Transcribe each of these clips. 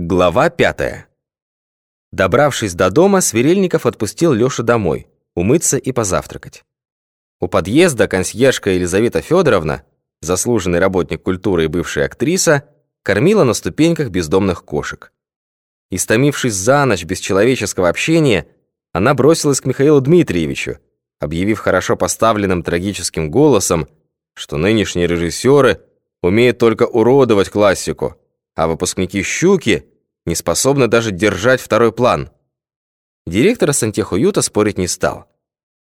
Глава пятая. Добравшись до дома, Сверельников отпустил Лёшу домой, умыться и позавтракать. У подъезда консьержка Елизавета Федоровна, заслуженный работник культуры и бывшая актриса, кормила на ступеньках бездомных кошек. Истомившись за ночь без человеческого общения, она бросилась к Михаилу Дмитриевичу, объявив хорошо поставленным трагическим голосом, что нынешние режиссеры умеют только уродовать классику, а выпускники «Щуки» не способны даже держать второй план. Директор сантехуюта спорить не стал.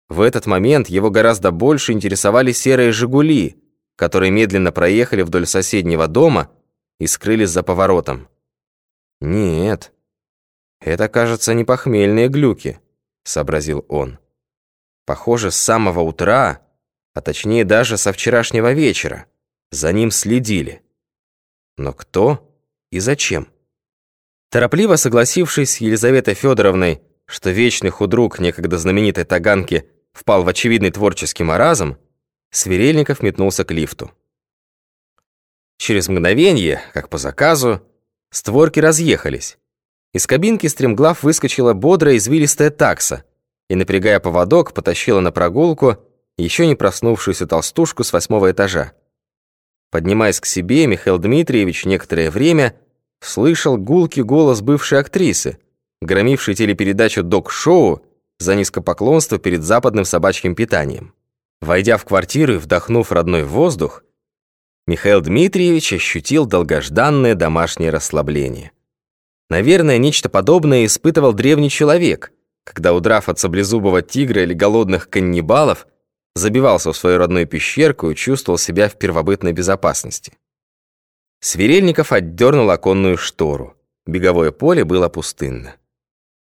В этот момент его гораздо больше интересовали серые «Жигули», которые медленно проехали вдоль соседнего дома и скрылись за поворотом. «Нет, это, кажется, не похмельные глюки», — сообразил он. «Похоже, с самого утра, а точнее даже со вчерашнего вечера, за ним следили. Но кто?» И зачем. Торопливо согласившись с Елизаветой Федоровной, что вечный худрук некогда знаменитой Таганки впал в очевидный творческий маразм, Сверельников метнулся к лифту. Через мгновение, как по заказу, створки разъехались. Из кабинки стремглав выскочила бодрая извилистая такса и, напрягая поводок, потащила на прогулку еще не проснувшуюся толстушку с восьмого этажа. Поднимаясь к себе, Михаил Дмитриевич некоторое время слышал гулкий голос бывшей актрисы, громившей телепередачу «Док-шоу» за низкопоклонство перед западным собачьим питанием. Войдя в квартиру и вдохнув родной воздух, Михаил Дмитриевич ощутил долгожданное домашнее расслабление. Наверное, нечто подобное испытывал древний человек, когда, удрав от саблезубого тигра или голодных каннибалов, забивался в свою родную пещерку и чувствовал себя в первобытной безопасности. Сверельников отдернул оконную штору. Беговое поле было пустынно.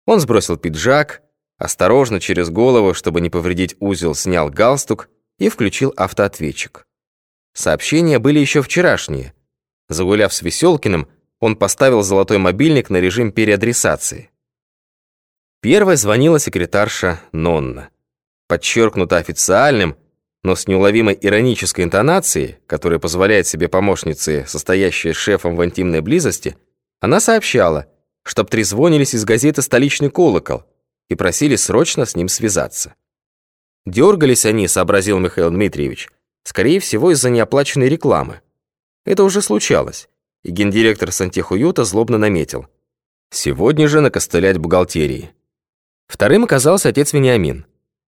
Он сбросил пиджак, осторожно через голову, чтобы не повредить узел, снял галстук и включил автоответчик. Сообщения были еще вчерашние. Загуляв с Веселкиным, он поставил золотой мобильник на режим переадресации. Первой звонила секретарша Нонна. Подчеркнуто официальным, но с неуловимой иронической интонацией, которая позволяет себе помощнице, состоящей с шефом в интимной близости, она сообщала, чтоб трезвонились из газеты «Столичный колокол» и просили срочно с ним связаться. Дергались они, сообразил Михаил Дмитриевич, скорее всего из-за неоплаченной рекламы. Это уже случалось, и гендиректор сантехуюта злобно наметил. Сегодня же накостылять бухгалтерии. Вторым оказался отец Вениамин.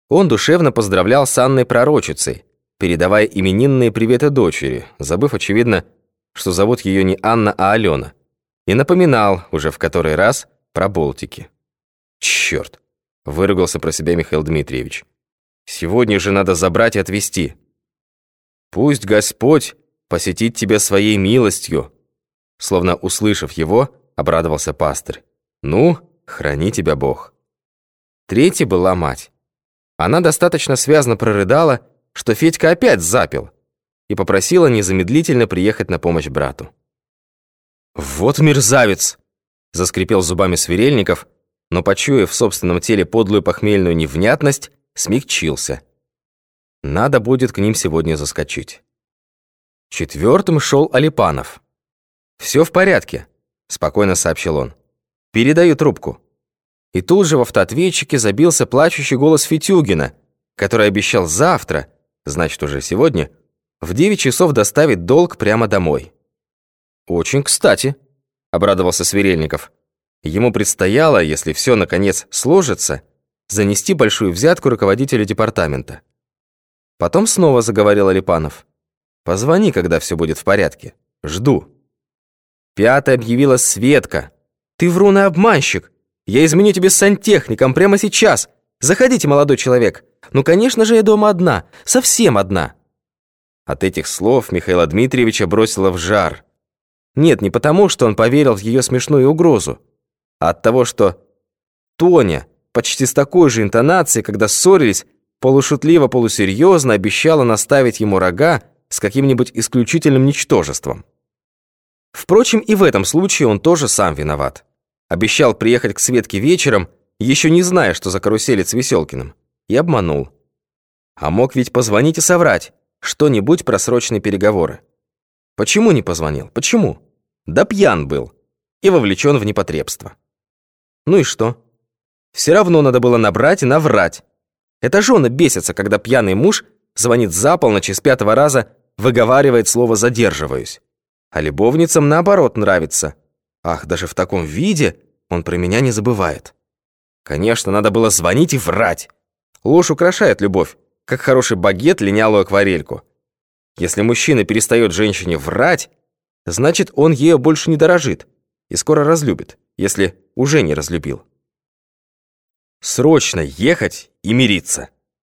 Он душевно поздравлял с Анной Пророчицей, передавая именинные приветы дочери, забыв, очевидно, что зовут ее не Анна, а Алена, и напоминал, уже в который раз, про болтики. «Черт!» — выругался про себя Михаил Дмитриевич. «Сегодня же надо забрать и отвезти. Пусть Господь посетит тебя своей милостью!» Словно услышав его, обрадовался пастырь. «Ну, храни тебя Бог!» Третья была мать. Она достаточно связно прорыдала, что Федька опять запил, и попросила незамедлительно приехать на помощь брату. «Вот мерзавец!» — заскрипел зубами Сверельников, но, почуяв в собственном теле подлую похмельную невнятность, смягчился. Надо будет к ним сегодня заскочить. Четвертым шел Алипанов. «Все в порядке», — спокойно сообщил он. «Передаю трубку». И тут же в автоответчике забился плачущий голос Фитюгина, который обещал завтра, значит уже сегодня, в 9 часов доставить долг прямо домой. «Очень кстати», — обрадовался Сверельников. Ему предстояло, если все наконец сложится, занести большую взятку руководителю департамента. Потом снова заговорил Алипанов. «Позвони, когда все будет в порядке. Жду». Пятая объявила Светка. «Ты врун обманщик. Я изменю тебе сантехником прямо сейчас. Заходите, молодой человек. Ну, конечно же, я дома одна. Совсем одна». От этих слов Михаила Дмитриевича бросило в жар. Нет, не потому, что он поверил в ее смешную угрозу, а от того, что Тоня почти с такой же интонацией, когда ссорились, полушутливо-полусерьезно обещала наставить ему рога с каким-нибудь исключительным ничтожеством. Впрочем, и в этом случае он тоже сам виноват. Обещал приехать к Светке вечером, еще не зная, что за каруселит с Веселкиным. И обманул. А мог ведь позвонить и соврать что-нибудь про срочные переговоры. Почему не позвонил? Почему? Да пьян был. и вовлечен в непотребство. Ну и что? Все равно надо было набрать и наврать. Это жены бесятся, когда пьяный муж звонит за полночь и с пятого раза выговаривает слово «задерживаюсь». А любовницам наоборот нравится. Ах, даже в таком виде он про меня не забывает. Конечно, надо было звонить и врать. Ложь украшает любовь, как хороший багет линялую акварельку. Если мужчина перестает женщине врать, значит, он ею больше не дорожит и скоро разлюбит, если уже не разлюбил. Срочно ехать и мириться.